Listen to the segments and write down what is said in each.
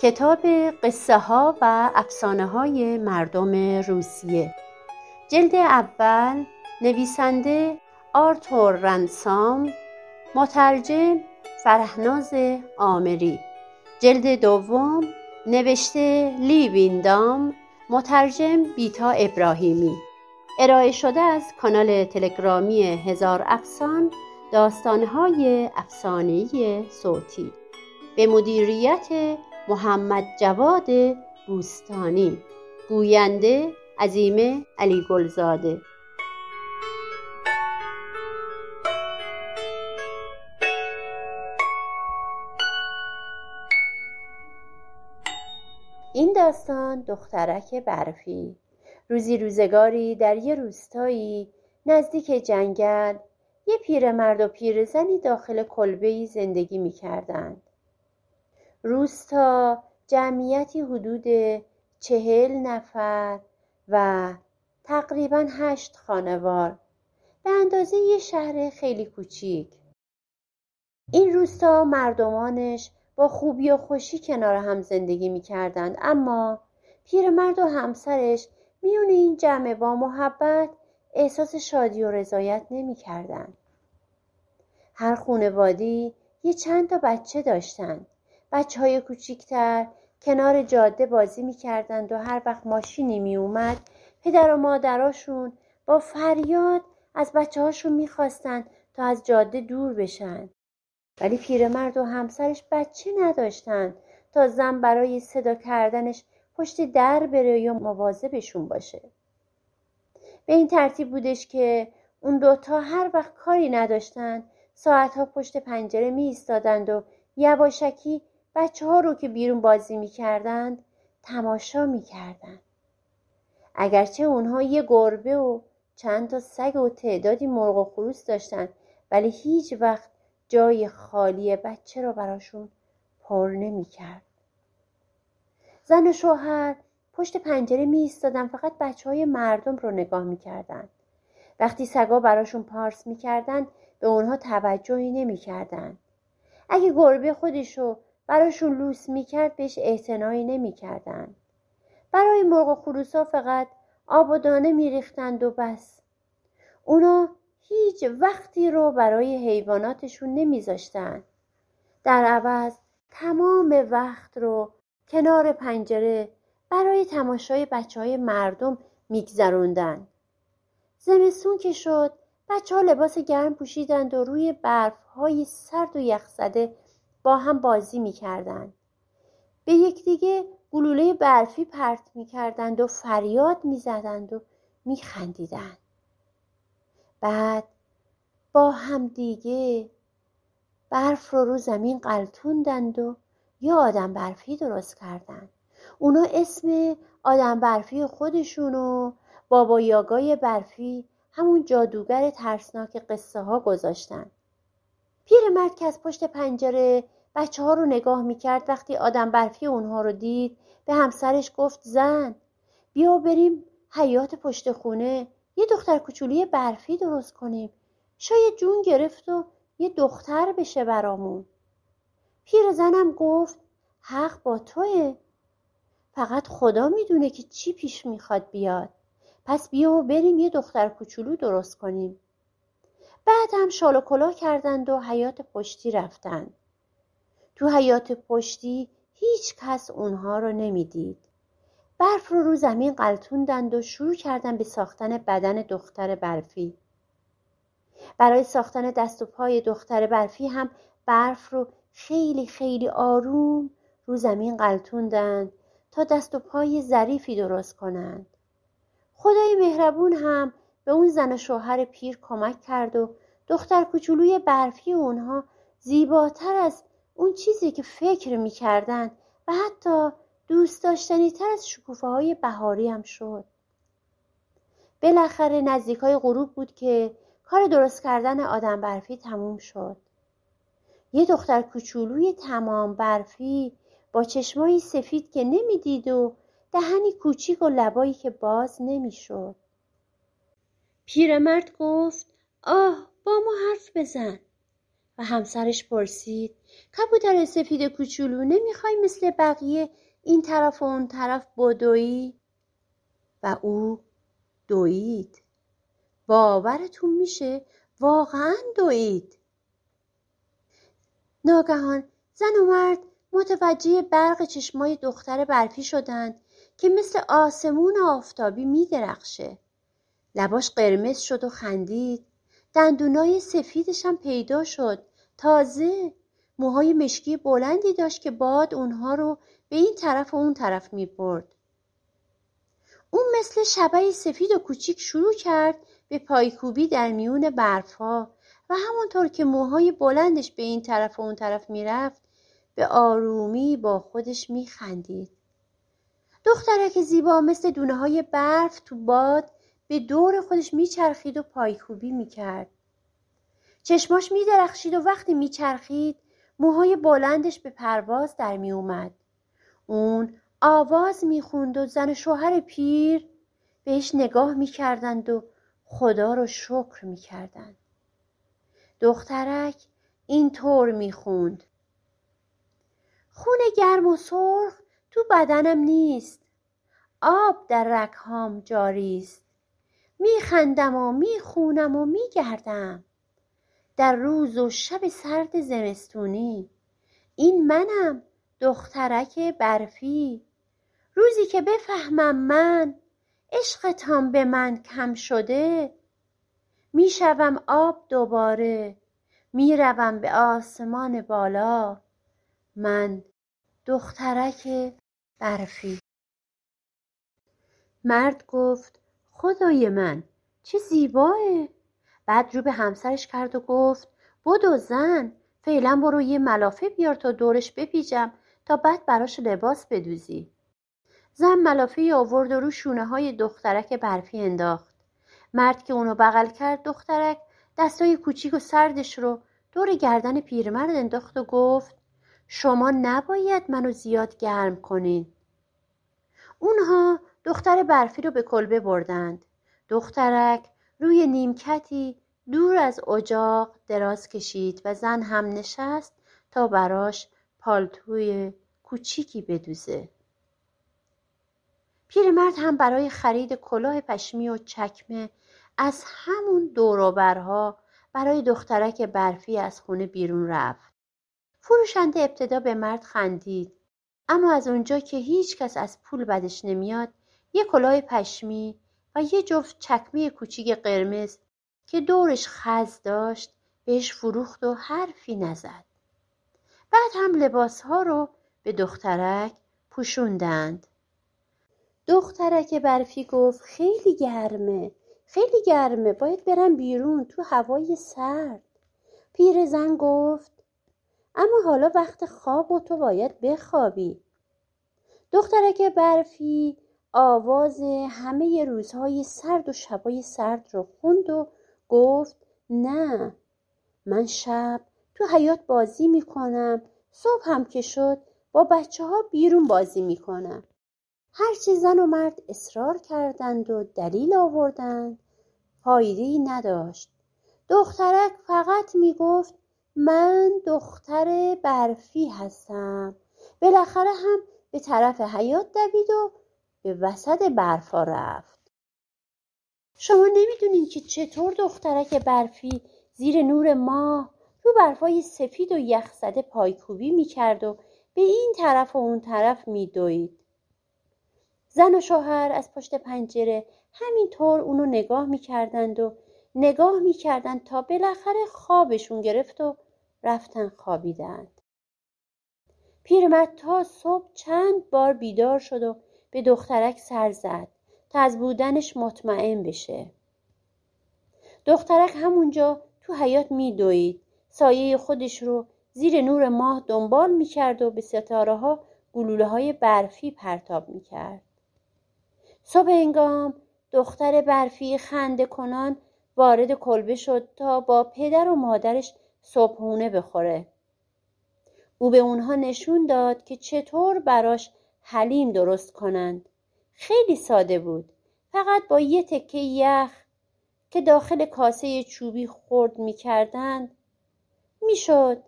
کتاب قصه ها و افسانه های مردم روسیه. جلد اول نویسنده آرتور رنسام مترجم فرهناز آمری جلد دوم نوشته لی ویندام مترجم بیتا ابراهیمی. ارائه شده از کانال تلگرامی هزار افسان داستانهای افسانهای صوتی. به مدیریت محمد جواد بوستانی گوینده عظیمه علی گلزاده این داستان دخترک برفی روزی روزگاری در یه روستایی نزدیک جنگل یه پیرمرد و پیرزنی داخل کلبه‌ای زندگی می‌کردند. روستا جمعیتی حدود چهل نفر و تقریبا هشت خانوار. به اندازه یه شهر خیلی کوچیک. این روستا مردمانش با خوبی و خوشی کنار هم زندگی می‌کردند اما پیرمرد و همسرش میون این جمع با محبت احساس شادی و رضایت نمی‌کردند. هر خونوادی یه چند تا بچه داشتند بچه های کوچیکتر کنار جاده بازی می‌کردند و هر وقت ماشینی میومد پدر و مادراشون با فریاد از بچه هاشون می‌خواستند تا از جاده دور بشن. ولی پیرمرد و همسرش بچه نداشتند تا زن برای صدا کردنش پشت در بره یا مواظبشون باشه. به این ترتیب بودش که اون دوتا هر وقت کاری نداشتند ساعتها پشت پنجره می ایستادند و یواشکی بچه ها رو که بیرون بازی می کردند تماشا می کردند. اگرچه اونها یه گربه و چند تا سگ و تعدادی مرغ و خروس داشتند ولی هیچ وقت جای خالی بچه رو براشون پر نمی کرد. زن و شوهر پشت پنجره می ایستادن فقط بچه های مردم رو نگاه می کردن. وقتی سگا براشون پارس می کردن به اونها توجهی نمی کردن. اگه گربه خودشو براشون لوس می‌کرد بهش اعتنایی نمی‌کردند برای مرغ و خروسا فقط آب و دانه میریختند و بس. اونا هیچ وقتی رو برای حیواناتشون نمیذاشتند در عوض تمام وقت رو کنار پنجره برای تماشای بچه های مردم میگذروندن. زمستون که شد بچه ها لباس گرم پوشیدند و روی برف های سرد و یخزده با هم بازی می‌کردند به یکدیگه گلوله برفی پرت می‌کردند و فریاد می‌زدند و میخندیدند. بعد با هم دیگه برف رو رو زمین قلتوندند و یا آدم برفی درست کردند. اونا اسم آدم برفی خودشونو بابا یاگای برفی همون جادوگر ترسناک قصه ها گذاشتن. پیرمرد که از پشت پنجره بچه ها رو نگاه می‌کرد وقتی آدم برفی اونها رو دید. به همسرش گفت زن بیا بریم حیات پشت خونه. یه دختر کوچولی برفی درست کنیم. شاید جون گرفت و یه دختر بشه برامون. پیر زنم گفت حق با توه. فقط خدا می‌دونه که چی پیش می‌خواد بیاد. پس بیا و بریم یه دختر کوچولو درست کنیم. بعد هم شال و کلاه کردند و حیات پشتی رفتند. تو حیات پشتی هیچ کس اونها رو نمی‌دید. برف رو رو زمین قلتوندند و شروع کردن به ساختن بدن دختر برفی. برای ساختن دست و پای دختر برفی هم برف رو خیلی خیلی آروم رو زمین قلتوندند تا دست و پای ظریفی درست کنند. خدای مهربون هم به اون زن و شوهر پیر کمک کرد و دختر کوچولوی برفی اونها زیباتر از اون چیزی که فکر می‌کردن و حتی دوست داشتنی تر از شکوفه های بهاری هم شد. بالاخره نزدیک های غروب بود که کار درست کردن آدم برفی تموم شد. یه دختر کوچولوی تمام برفی با چشمایی سفید که نمی‌دید و دهنی کوچیک و لبایی که باز نمی‌شد. پیرمرد گفت آه با ما حرف بزن و همسرش پرسید کبوتر سفید کوچولو نمی‌خوای مثل بقیه این طرف و اون طرف بدویی و او دوید باورتون میشه؟ واقعا دوید ناگهان زن و مرد متوجه برق چشمای دختر برفی شدند که مثل آسمون آفتابی میدرخشه. لباش قرمز شد و خندید. دندونای سفیدش هم پیدا شد تازه موهای مشکی بلندی داشت که باد اونها رو به این طرف و اون طرف می برد. اون مثل شبه سفید و کوچیک شروع کرد به پایکوبی در میون برفها و همونطور که موهای بلندش به این طرف و اون طرف می‌رفت به آرومی با خودش میخندید. دخترک زیبا مثل دونه های برف تو باد به دور خودش میچرخید و پایکوبی می‌کرد. چشماش میدرخشید و وقتی میچرخید موهای بلندش به پرواز در میومد. اون آواز می‌خوند و زن شوهر پیر بهش نگاه می‌کردند و خدا رو شکر می‌کردند. دخترک اینطور می‌خوند. خون گرم و سرخ تو بدنم نیست. آب در رکهام جاری است. میخندم و می‌خونم و میگردم. در روز و شب سرد زمستونی. این منم دخترک برفی. روزی که بفهمم من عشقتان به من کم شده. می‌شوم آب دوباره می‌روم به آسمان بالا. من دخترک برفی. مرد گفت خدای من چه زیباه. بعد رو به همسرش کرد و گفت بدو زن فعلا برو یه ملافه بیار تا دورش بپیجم تا بعد براش لباس بدوزی. زن ملافه آورد و رو شونه های دخترک برفی انداخت. مرد که اونو بغل کرد دخترک دستای کوچیک و سردش رو دور گردن پیرمرد انداخت و گفت شما نباید منو زیاد گرم کنین. اونها دختر برفی رو به کلبه بردند. دخترک روی نیمکتی دور از اجاق دراز کشید و زن هم نشست تا براش پالتوی کوچیکی بدوزه. پیرمرد هم برای خرید کلاه پشمی و چکمه از همون دوروبرها برای دخترک برفی از خونه بیرون رفت. فروشنده ابتدا به مرد خندید اما از اونجا که هیچ کس از پول بدش نمیاد یه کلاه پشمی و یه جفت چکمه کوچیک قرمز که دورش خز داشت بهش فروخت و حرفی نزد. بعد هم لباس ها رو به دخترک پوشوندند. دخترک برفی گفت خیلی گرمه خیلی گرمه باید برم بیرون تو هوای سرد. پیرزن گفت اما حالا وقت خواب و تو باید بخوابی. دخترک برفی آواز همه روزهای سرد و شبای سرد رو خوند و گفت نه من شب تو حیات بازی می‌کنم صبح هم که شد با بچه ها بیرون بازی می‌کنم. هرچی زن و مرد اصرار کردند و دلیل آوردند فایده نداشت. دخترک فقط می‌گفت من دختر برفی هستم. بالاخره هم به طرف حیات دوید و به وسط برفا رفت. شما نمی‌دونین که چطور دخترک برفی زیر نور ماه رو برفای سفید و یخزده پایکوبی می‌کرد و به این طرف و اون طرف میدوید. زن و شوهر از پشت پنجره همینطور اونو نگاه می‌کردند و نگاه می‌کردند تا بالاخره خوابشون گرفت و رفتن خوابیدند. پیرمرد تا صبح چند بار بیدار شد و به دخترک سر زد تا از بودنش مطمئن بشه. دخترک همونجا تو حیات میدوید. سایه خودش رو زیر نور ماه دنبال می‌کرد و به ستاره ها گلوله های برفی پرتاب می‌کرد. صبح انگام دختر برفی خنده کنان وارد کلبه شد تا با پدر و مادرش صبحونه بخوره. او به اونها نشون داد که چطور براش حلیم درست کنند. خیلی ساده بود. فقط با یه تکه یخ که داخل کاسه چوبی خورد می‌کردند می‌شد.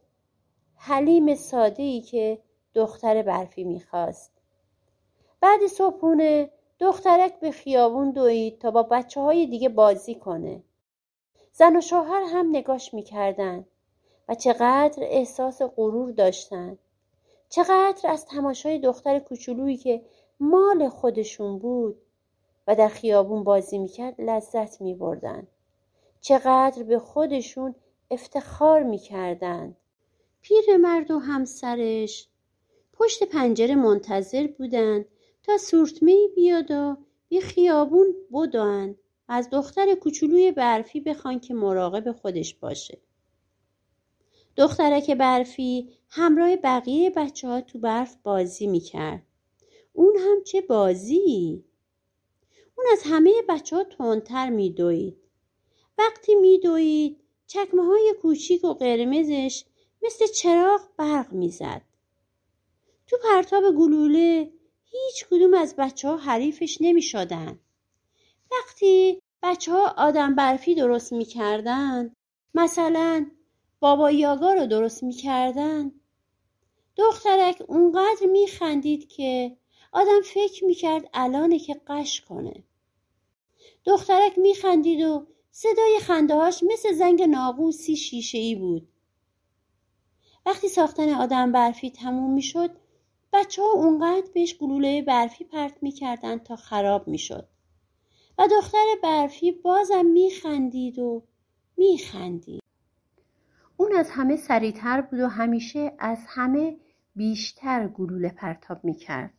حلیم ساده ای که دختر برفی می‌خواست. بعد صبحونه دخترک به خیابون دوید تا با بچه های دیگه بازی کنه. زن و شوهر هم نگاش می‌کردن و چقدر احساس غرور داشتن چقدر از تماشای دختر کوچولویی که مال خودشون بود و در خیابون بازی می‌کرد لذت میبردن. چقدر به خودشون افتخار می‌کردند پیرمرد و همسرش پشت پنجره منتظر بودند تا سورتمه بیاد و یه خیابون بدوند از دختر کوچولوی برفی بخوان که مراقب خودش باشه. دخترک برفی همراه بقیه بچه ها تو برف بازی می‌کرد. اون هم چه بازی؟ اون از همه بچه ها تندتر میدوید. وقتی میدوید چکمه های کوچیک و قرمزش مثل چراغ برق می‌زد. تو پرتاب گلوله هیچ کدوم از بچه ها حریفش نمی. وقتی بچه ها آدم برفی درست می‌کردن مثلا بابا یاگا رو درست می‌کردن؟ دخترک اونقدر میخندید که آدم فکر می‌کرد الانه که قش کنه. دخترک میخندید و صدای خندهاش مثل زنگ ناقوسی شیشه ای بود. وقتی ساختن آدم برفی تموم می‌شد بچه ها اونقدر بهش گلوله برفی پرت می‌کردن تا خراب می‌شد. و دختر برفی بازم میخندید و میخندید. اون از همه سریعتر بود و همیشه از همه بیشتر گلوله پرتاب می‌کرد.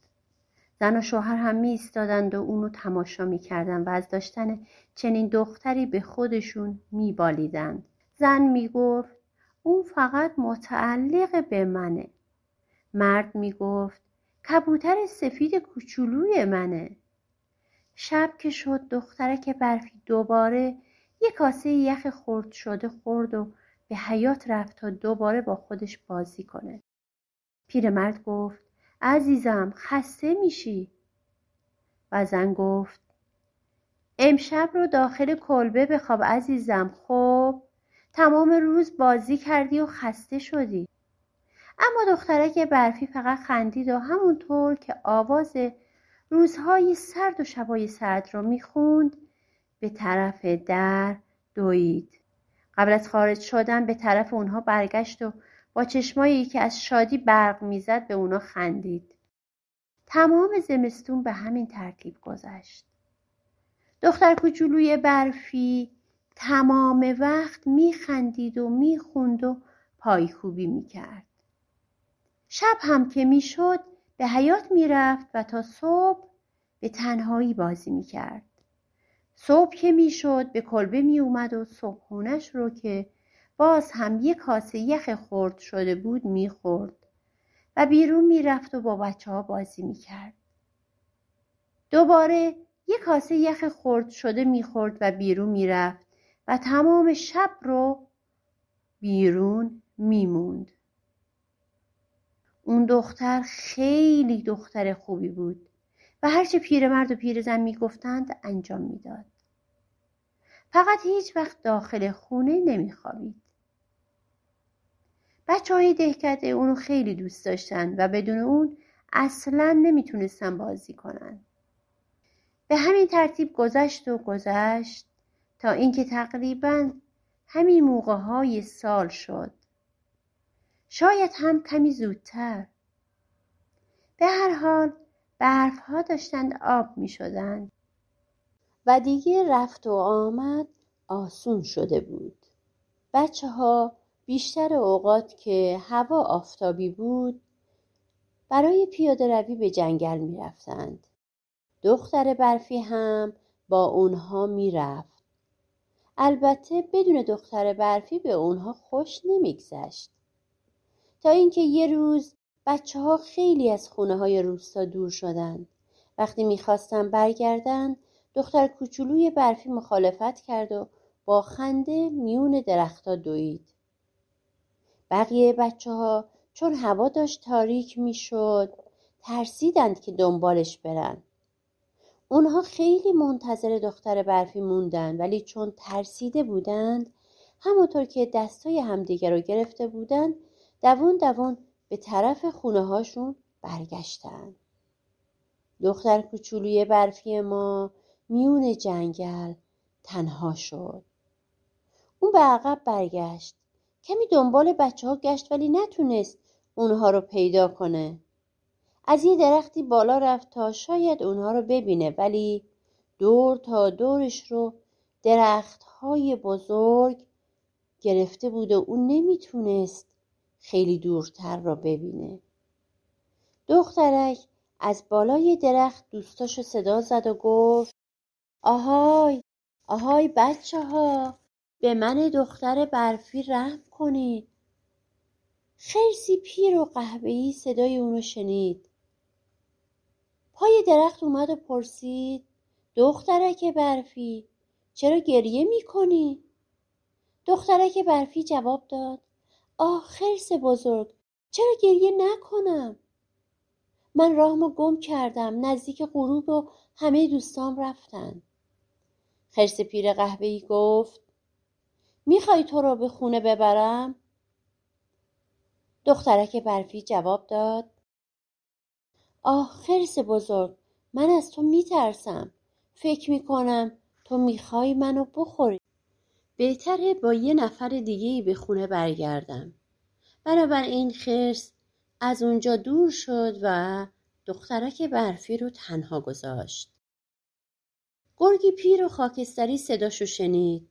زن و شوهر هم می ایستادند و اونو تماشا می‌کردند و از داشتن چنین دختری به خودشون میبالیدند. زن می‌گفت اون فقط متعلق به منه. مرد می‌گفت کبوتر سفید کوچولوی منه. شب که شد دخترک برفی دوباره یک کاسه یخ خورد شده خورد و به حیات رفت تا دوباره با خودش بازی کنه. پیرمرد گفت عزیزم خسته میشی؟ و زن گفت امشب رو داخل کلبه بخواب عزیزم خب؟ تمام روز بازی کردی و خسته شدی. اما دخترک برفی فقط خندید و همونطور که آواز روزهای سرد و شبای سرد رو می‌خوند به طرف در دوید. قبل از خارج شدن به طرف اونها برگشت و با چشمایی که از شادی برق می‌زد به اونا خندید. تمام زمستون به همین ترتیب گذشت. دختر کوچولوی برفی تمام وقت میخندید و می‌خوند و پایکوبی می‌کرد. شب هم که می‌شد به حیات می‌رفت و تا صبح به تنهایی بازی می‌کرد. صبح که می‌شد به کلبه میومد و صبحونش رو که باز هم یک کاسه یخ خورد شده بود می‌خورد و بیرون می‌رفت و با بچه ها بازی می‌کرد. دوباره یک کاسه یخ خورد شده می‌خورد و بیرون می‌رفت و تمام شب رو بیرون میموند. اون دختر خیلی دختر خوبی بود و هرچه پیرمرد و پیرزن می‌گفتند انجام می‌داد. فقط هیچ وقت داخل خونه نمیخوابید. بچه های دهکده اونو خیلی دوست داشتن و بدون اون اصلا نمی‌تونستن بازی کنن. به همین ترتیب گذشت و گذشت تا اینکه تقریبا همین موقع های سال شد. شاید هم کمی زودتر. به هر حال برف ها داشتند آب می شدند و دیگه رفت و آمد آسون شده بود بچه ها بیشتر اوقات که هوا آفتابی بود برای پیاده روی به جنگل می رفتند. دختر برفی هم با اونها می رفت. البته بدون دختر برفی به اونها خوش نمیگذشت. تا اینکه یه روز بچه ها خیلی از خونه های روستا دور شدند. وقتی می‌خواستن برگردن دختر کوچولوی برفی مخالفت کرد و با خنده میون درختها دوید. بقیه بچه ها چون هوا داشت تاریک می‌شد ترسیدند که دنبالش برن. اونها خیلی منتظر دختر برفی موندن ولی چون ترسیده بودند همونطور که دستای همدیگه رو گرفته بودن دوون دوون به طرف خونه هاشون برگشتن دختر کوچولوی برفی ما میون جنگل تنها شد. اون به عقب برگشت. کمی دنبال بچه ها گشت ولی نتونست اونها رو پیدا کنه. از یه درختی بالا رفت تا شاید اونها رو ببینه ولی دور تا دورش رو درخت های بزرگ گرفته بود و اون نمی‌تونست خیلی دورتر را ببینه. دخترک از بالای درخت دوستاشو صدا زد و گفت آهای آهای بچه ها به من دختر برفی رحم کنید خرسی پیر و قهوه‌ای صدای اونو شنید پای درخت اومد و پرسید دخترک برفی چرا گریه می‌کنی؟ دخترک برفی جواب داد آه خرس بزرگ چرا گریه نکنم؟ من راهمو گم کردم نزدیک غروب و همه دوستام رفتن خرس پیر قهوه‌ای گفت می‌خوای تو رو به خونه ببرم؟ دخترک برفی جواب داد آه خرس بزرگ من از تو میترسم. فکر می‌کنم تو می‌خوای منو بخوری. بهتره با یه نفر دیگه به خونه برگردم. این خرس از اونجا دور شد و دخترک برفی رو تنها گذاشت. گرگی پیر و خاکستری صداشو شنید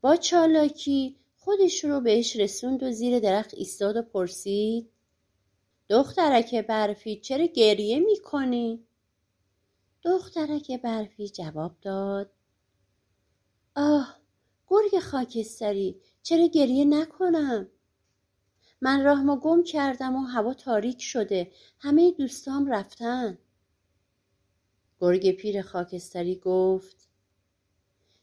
با چالاکی خودش رو بهش رسوند و زیر درخت ایستاد و پرسید دخترک برفی چرا گریه می‌کنی؟ دخترک برفی جواب داد آه گرگ خاکستری چرا گریه نکنم؟ من راهمو گم کردم و هوا تاریک شده همه دوستام رفتن گرگ پیر خاکستری گفت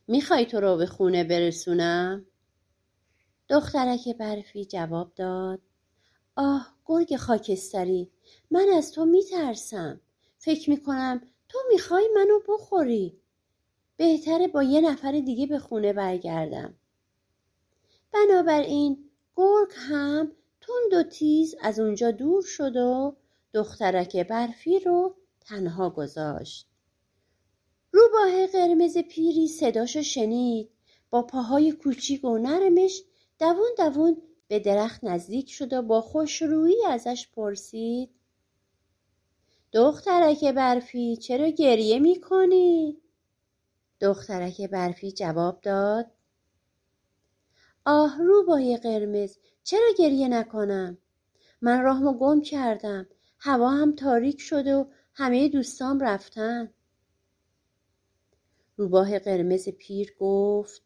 می‌خوای تو رو به خونه برسونم؟ دخترک برفی جواب داد آه گرگ خاکستری من از تو میترسم. فکر می‌کنم تو می‌خوای منو بخوری. بهتره با یه نفر دیگه به خونه برگردم. بنابراین گرگ هم تند و تیز از اونجا دور شد و دخترک برفی رو تنها گذاشت. روباه قرمز پیری صداشو شنید. با پاهای کوچیک و نرمش دوون دوون به درخت نزدیک شد و با خوشرویی ازش پرسید. دخترک برفی چرا گریه می‌کنی؟ دخترک برفی جواب داد. آه روبای قرمز چرا گریه نکنم؟ من راهمو گم کردم. هوا هم تاریک شده و همه دوستام رفتن. روباه قرمز پیر گفت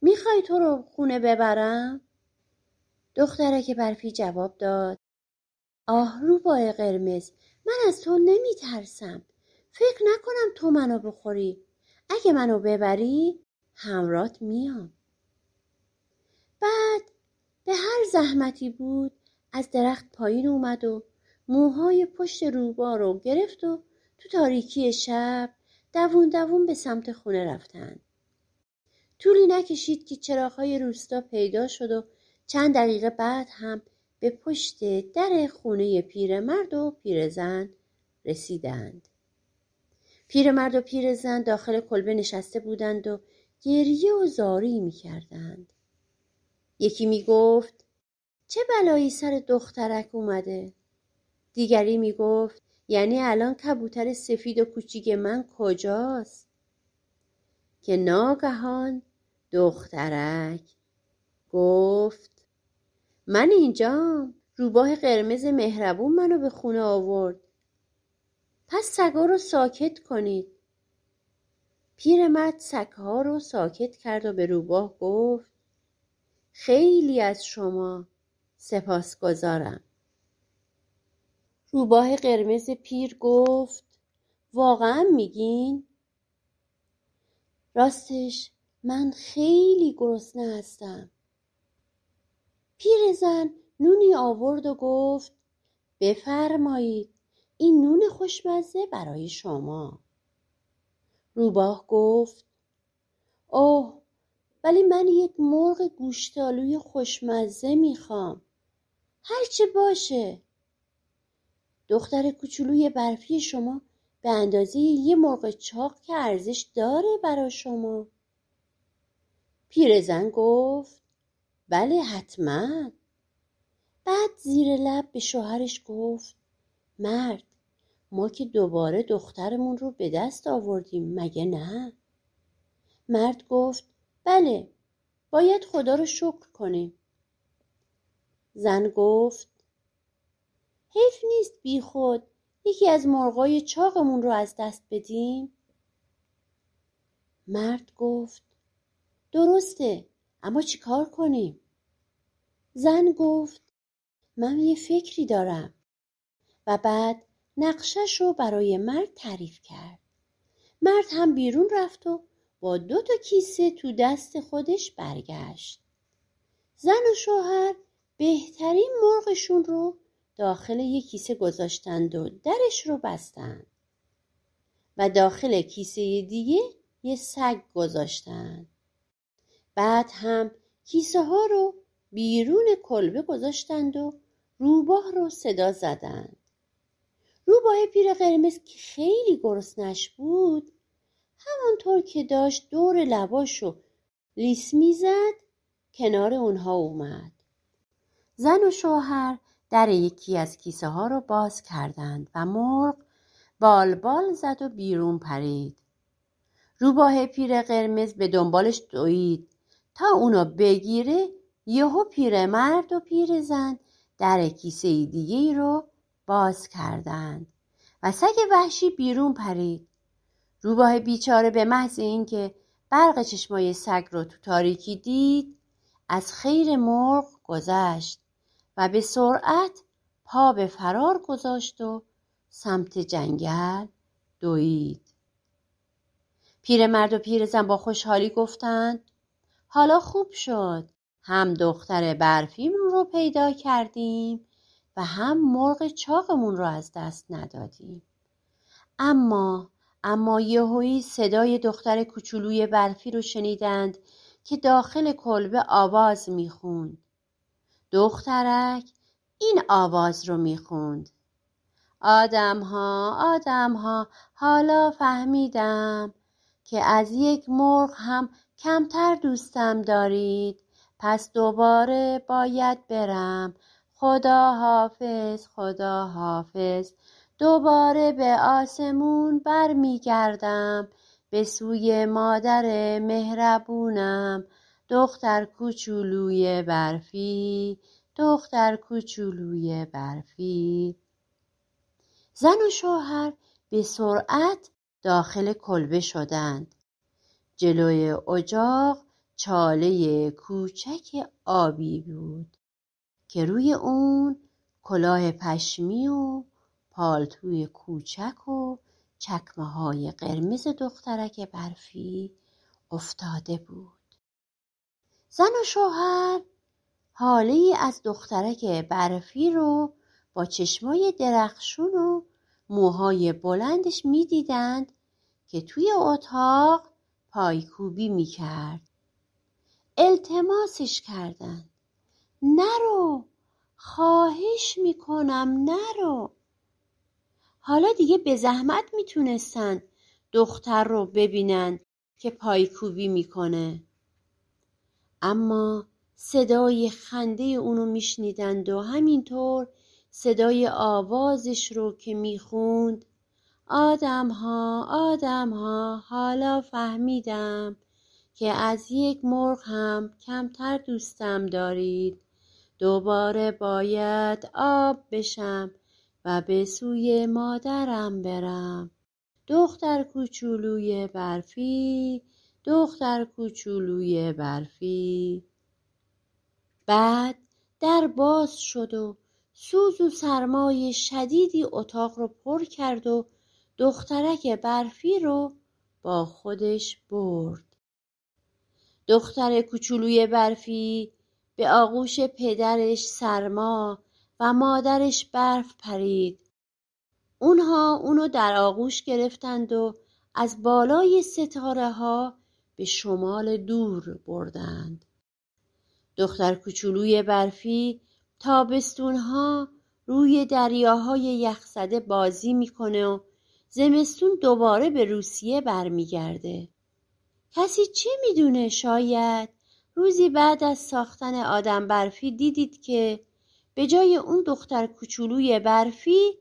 می‌خوای تو رو خونه ببرم؟ دخترک برفی جواب داد آه روباه قرمز من از تو نمی ترسم فکر نکنم تو منو بخوری. اگه منو ببری همرات میام. بعد به هر زحمتی بود از درخت پایین اومد و موهای پشت روبا رو گرفت و تو تاریکی شب دوون دوون به سمت خونه رفتن طولی نکشید که چراغهای روستا پیدا شد و چند دقیقه بعد هم به پشت در خونه پیرمرد و پیرزن رسیدند پیرمرد و پیرزن داخل کلبه نشسته بودند و گریه و زاری می کردند. یکی می گفت چه بلایی سر دخترک اومده؟ دیگری می گفت یعنی الان کبوتر سفید و کوچیک من کجاست؟ که ناگهان دخترک. گفت من اینجام روباه قرمز مهربون منو به خونه آورد. پس سگا رو ساکت کنید. پیرمرد سگها رو ساکت کرد و به روباه گفت خیلی از شما سپاسگزارم. روباه قرمز پیر گفت واقعا میگین؟ راستش من خیلی گرسنه هستم. پیرزن نونی آورد و گفت بفرمایید این نون خوشمزه برای شما. روباه گفت اوه ولی من یک مرغ گوشتالوی خوشمزه می‌خوام. هرچه باشه. دختر کوچولوی برفی شما به اندازه یه مرغ چاق که ارزش داره برا شما. پیرزن گفت بله حتما. بعد زیر لب به شوهرش گفت مرد ما که دوباره دخترمون رو به دست آوردیم مگه نه؟ مرد گفت بله باید خدا رو شکر کنیم. زن گفت حیف نیست بی خود. یکی از مرغای چاقمون رو از دست بدیم. مرد گفت درسته اما چیکار کنیم؟ زن گفت من یه فکری دارم. و بعد نقشش رو برای مرد تعریف کرد. مرد هم بیرون رفت و با دو تا کیسه تو دست خودش برگشت. زن و شوهر بهترین مرغشون رو داخل یک کیسه گذاشتند و درش رو بستند. و داخل کیسه دیگه یه سگ گذاشتند. بعد هم کیسه ها رو بیرون کلبه گذاشتند و روباه رو صدا زدند. روباه پیر قرمز که خیلی گرسنش بود همانطور که داشت دور لباشو لیس می‌زد کنار اونها اومد. زن و شوهر در یکی از کیسه ها رو باز کردند و مرغ بال بال زد و بیرون پرید. روباه پیر قرمز به دنبالش دوید تا اونو بگیره یهو مرد و پیر زن در کیسه دیگه ای رو باز کردند و سگ وحشی بیرون پرید. روباه بیچاره به محض اینکه برق چشمای سگ رو تو تاریکی دید از خیر مرغ گذشت. و به سرعت پا به فرار گذاشت و سمت جنگل دوید. پیرمرد و پیرزن با خوشحالی گفتند حالا خوب شد. هم دختر برفیمون رو پیدا کردیم و هم مرغ چاقمون رو از دست ندادیم. اما اما یهویی صدای دختر کوچولوی برفی رو شنیدند که داخل کلبه آواز می‌خوند. دخترک این آواز رو می‌خوند. آدم ها آدم ها حالا فهمیدم که از یک مرغ هم کمتر دوستم دارید. پس دوباره باید برم. خدا حافظ خدا حافظ. دوباره به آسمون برمیگردم. به سوی مادر مهربونم. دختر کوچولوی برفی دختر کوچولوی برفی. زن و شوهر به سرعت داخل کلبه شدند. جلوی اجاق چاله کوچک آبی بود که روی اون کلاه پشمی و پالتوی کوچک و چکمه های قرمز دخترک برفی افتاده بود. زن و شوهر حاله ای از دخترک برفی رو با چشمای درخشون و موهای بلندش می‌دیدند که توی اتاق پایکوبی می‌کرد. التماسش کردند. نرو خواهش می‌کنم نرو. حالا دیگه به زحمت می‌تونستن دختر رو ببینن که پایکوبی می‌کنه. اما صدای خنده اونو میشنیدند و همینطور صدای آوازش رو که می‌خوند آدم ها آدم ها حالا فهمیدم که از یک مرغ هم کمتر دوستم دارید. دوباره باید آب بشم و به سوی مادرم برم. دختر کوچولوی برفی دختر کوچولوی برفی. بعد در باز شد و سوز و سرمای شدیدی اتاق رو پر کرد و دخترک برفی رو با خودش برد. دختر کوچولوی برفی به آغوش پدرش سرما و مادرش برف پرید. اونها اونو در آغوش گرفتند و از بالای ستاره ها به شمال دور بردند. دختر کوچولوی برفی تابستونها روی دریاهای یخزده بازی می‌کنه و زمستون دوباره به روسیه برمیگرده. کسی چه می‌دونه شاید؟ روزی بعد از ساختن آدم برفی دیدید که به جای اون دختر کوچولوی برفی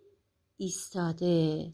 ایستاده.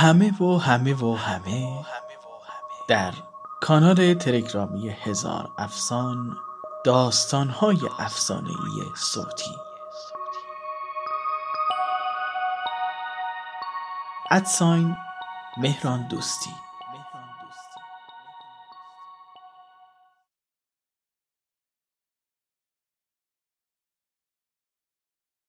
همه و همه و همه در کانال تلگرامی هزار افسان داستان های افسانه صوتی. ادساین مهران دوستی.